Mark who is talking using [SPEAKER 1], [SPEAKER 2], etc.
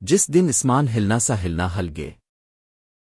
[SPEAKER 1] جس دن اسمان ہلنا سا ہلنا ہل گے